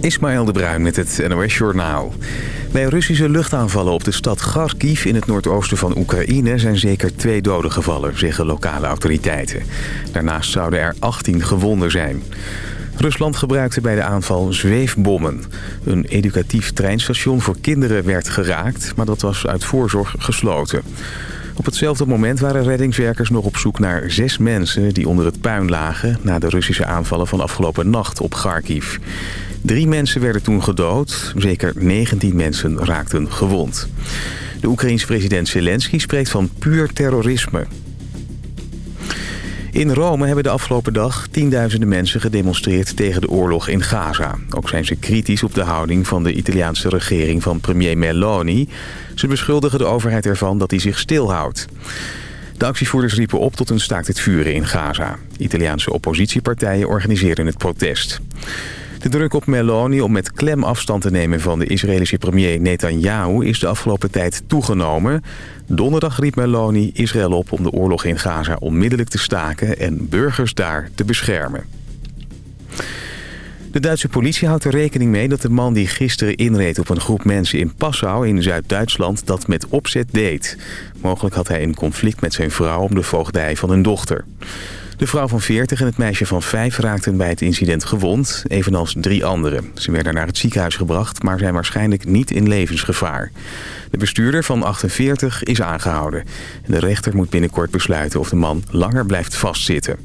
Ismaël de Bruin met het NOS Journaal. Bij Russische luchtaanvallen op de stad Kharkiv in het noordoosten van Oekraïne... zijn zeker twee doden gevallen, zeggen lokale autoriteiten. Daarnaast zouden er 18 gewonden zijn. Rusland gebruikte bij de aanval zweefbommen. Een educatief treinstation voor kinderen werd geraakt... maar dat was uit voorzorg gesloten. Op hetzelfde moment waren reddingswerkers nog op zoek naar zes mensen... die onder het puin lagen na de Russische aanvallen van afgelopen nacht op Kharkiv. Drie mensen werden toen gedood, zeker 19 mensen raakten gewond. De Oekraïense president Zelensky spreekt van puur terrorisme. In Rome hebben de afgelopen dag tienduizenden mensen gedemonstreerd tegen de oorlog in Gaza. Ook zijn ze kritisch op de houding van de Italiaanse regering van premier Meloni. Ze beschuldigen de overheid ervan dat hij zich stilhoudt. De actievoerders riepen op tot een staakt het vuren in Gaza. Italiaanse oppositiepartijen organiseerden het protest. De druk op Meloni om met klem afstand te nemen van de Israëlische premier Netanyahu is de afgelopen tijd toegenomen. Donderdag riep Meloni Israël op om de oorlog in Gaza onmiddellijk te staken en burgers daar te beschermen. De Duitse politie houdt er rekening mee dat de man die gisteren inreed op een groep mensen in Passau in Zuid-Duitsland dat met opzet deed. Mogelijk had hij een conflict met zijn vrouw om de voogdij van hun dochter. De vrouw van 40 en het meisje van 5 raakten bij het incident gewond, evenals drie anderen. Ze werden naar het ziekenhuis gebracht, maar zijn waarschijnlijk niet in levensgevaar. De bestuurder van 48 is aangehouden. De rechter moet binnenkort besluiten of de man langer blijft vastzitten.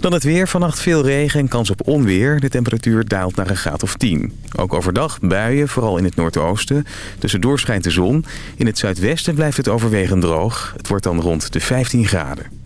Dan het weer. Vannacht veel regen en kans op onweer. De temperatuur daalt naar een graad of 10. Ook overdag buien, vooral in het noordoosten. Tussendoor schijnt de zon. In het zuidwesten blijft het overwegend droog. Het wordt dan rond de 15 graden.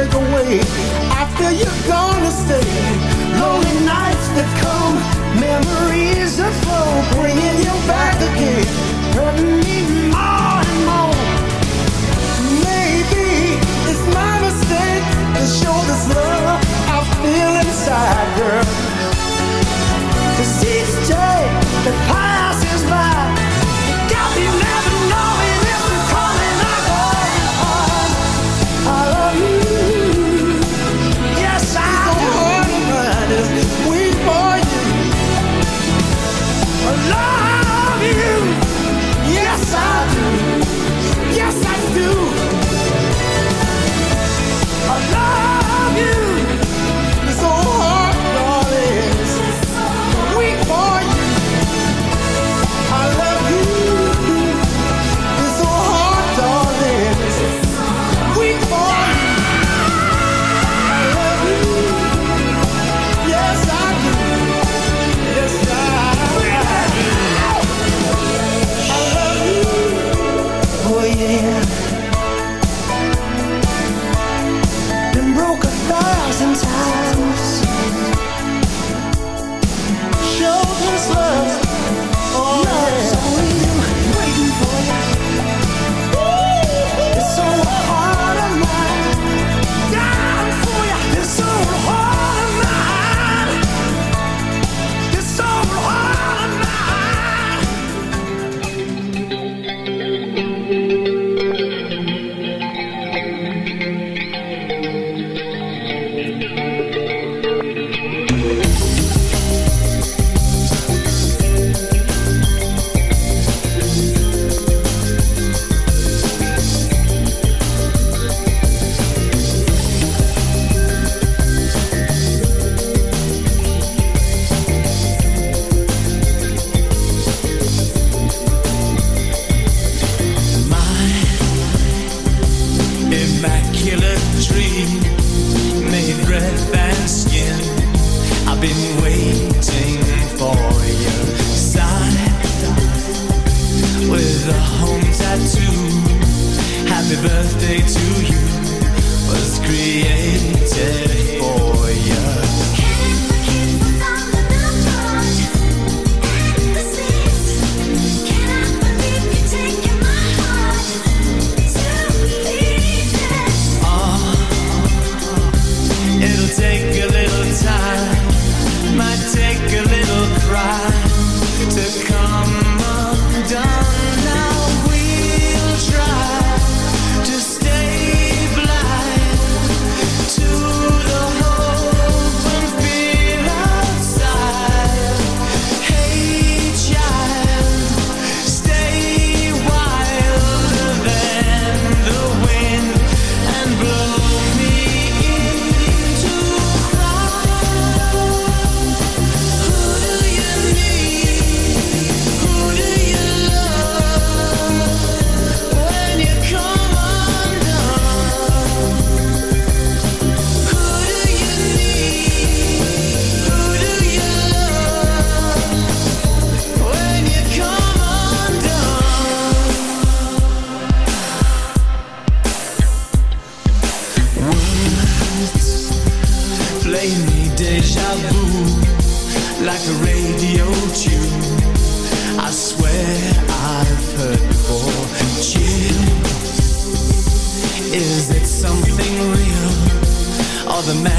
break away. I you're gone, to stay. Lonely nights that come, memories that flow, bringing you back again, hurting me more and more. Maybe it's my mistake to show this love.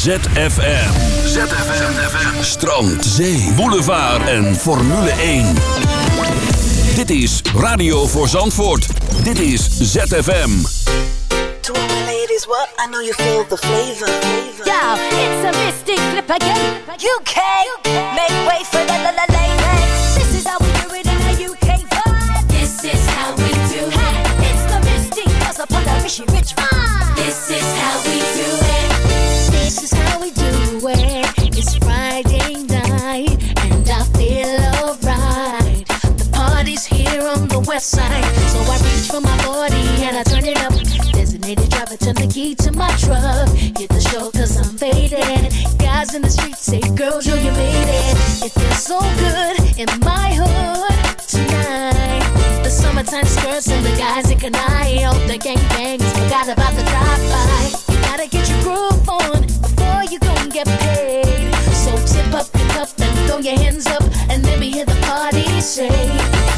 ZFM. ZFM. Strand, zee, boulevard en Formule 1. Dit is Radio voor Zandvoort. Dit is ZFM. To all my ladies, what? I know you feel the flavor. Yo, it's a mystic flip again. UK, make way for the la la ladies. West side, so I reach for my 40 and I turn it up. Designated driver, turn the key to my truck. Hit the show cause I'm faded. Guys in the streets say, girls, yo, you made it. It feels so good in my hood tonight. The summertime skirts and the guys in eye. All the gangbangs forgot about the drive-by. You gotta get your groove on before you go and get paid. So tip up your cup and throw your hands up and let me hear the party say.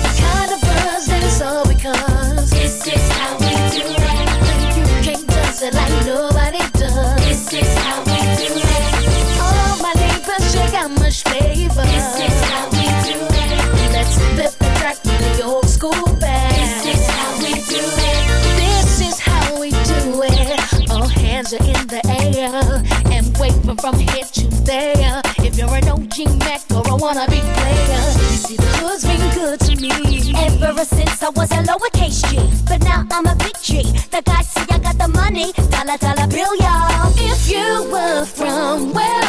Much flavor. This is how we do it. Let's flip the track with the old school band. This is how we do it. This is how we do it. All hands are in the air and waving from here to there. If you're an OG Mac or a wannabe player, you see the hood's been good to me. Ever since I was a lowercase G, but now I'm a big G. The guys say I got the money, dollar dollar bill, y'all. If you were from where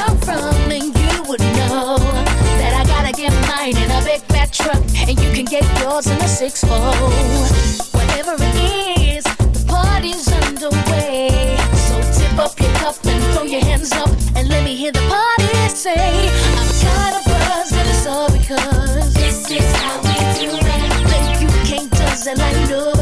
truck, and you can get yours in a six fold. Whatever it is, the party's underway. So tip up your cup and throw your hands up, and let me hear the party say, I'm kind of buzzed, and it's all because This is how we do it. think you can't does it like nobody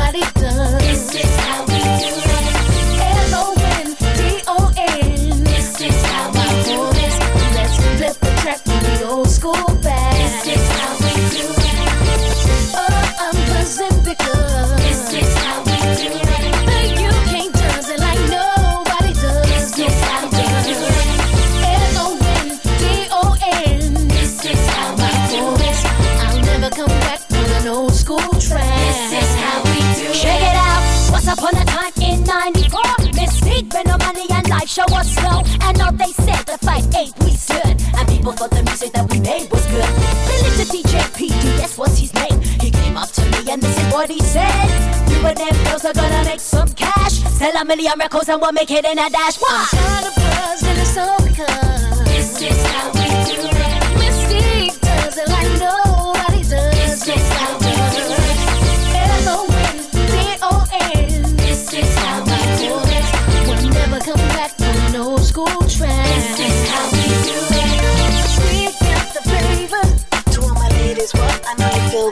what he said. You and them girls are gonna make some cash. Sell a million records and we'll make it in a dash. Why? Kind of buzz and it's all because This is how we do it. Mis-Teeq does it like nobody does. This is how we do it. L-O-N-D-O-N. This is how we do it. We'll never come back an old school track. This is how we do it. We got the flavor. To all my ladies, what? I know you feel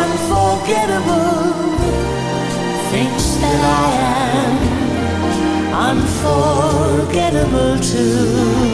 unforgettable things that i too.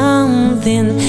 something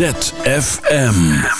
ZFM.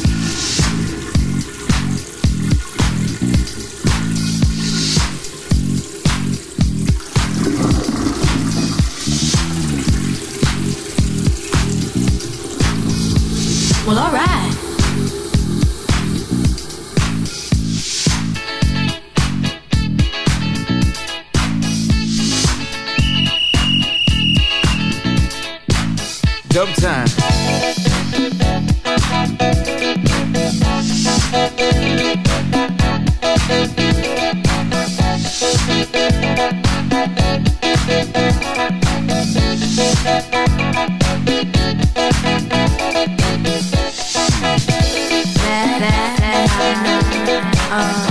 Dumb time. Uh.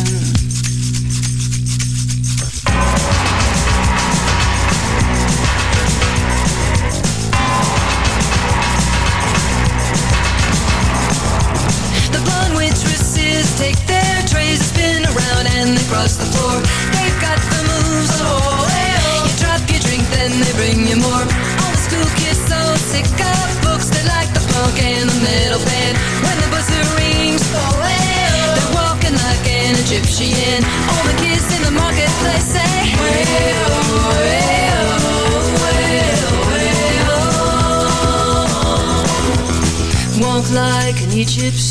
bring you more All the school kids so sick of books They like the punk and the metal band. When the buzzer rings. They're walking like an Egyptian. All the kids in the marketplace say Hey oh, hey oh, hey oh, hey oh Walk like an Egyptian.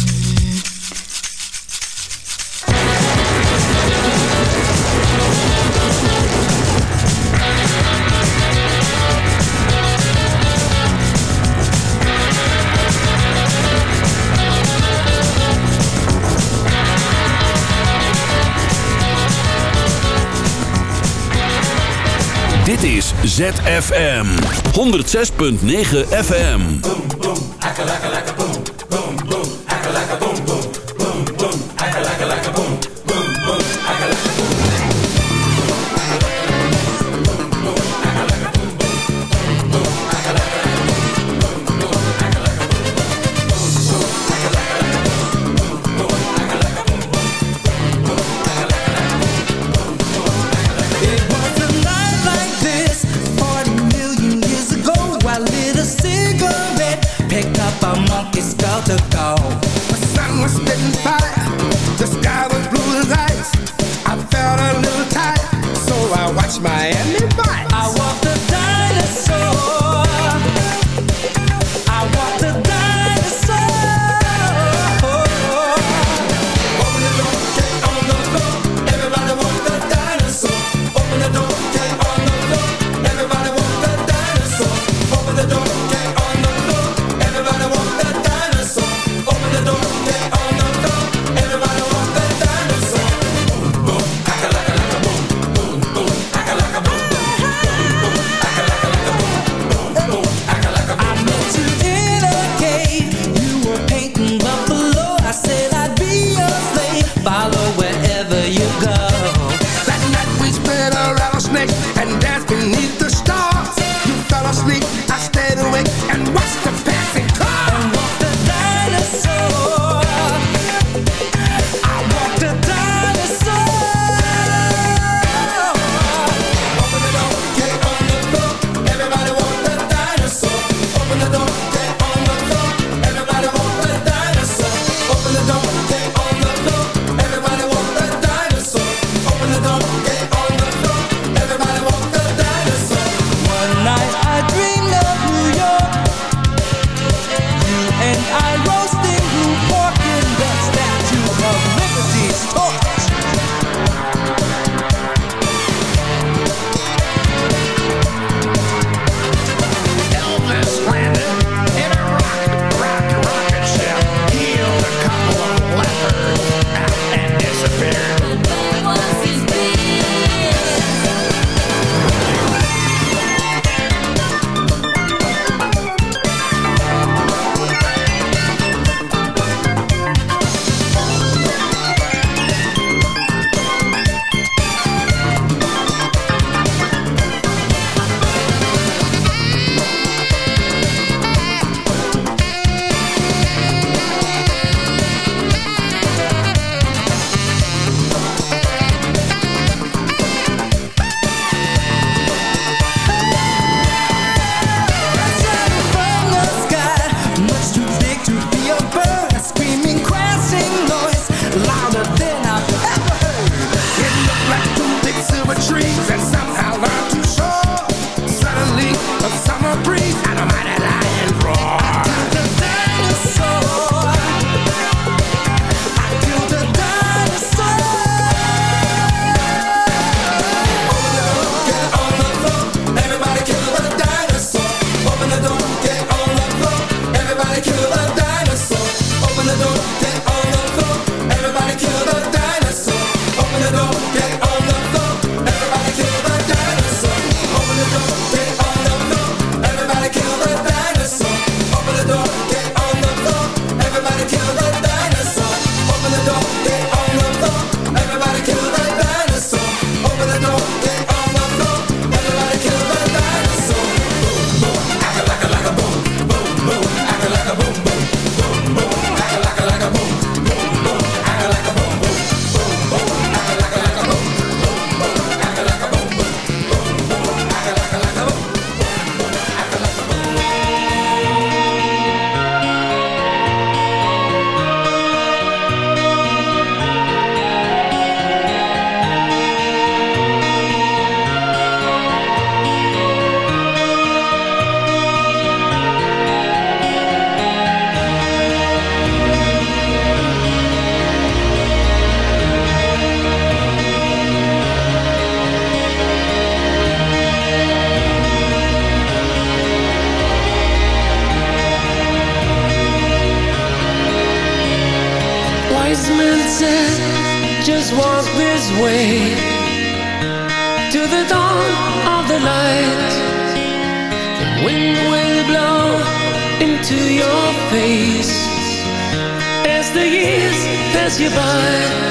Dit is ZFM 106.9 FM. Boom, boom, akka, akka, akka, pass you by.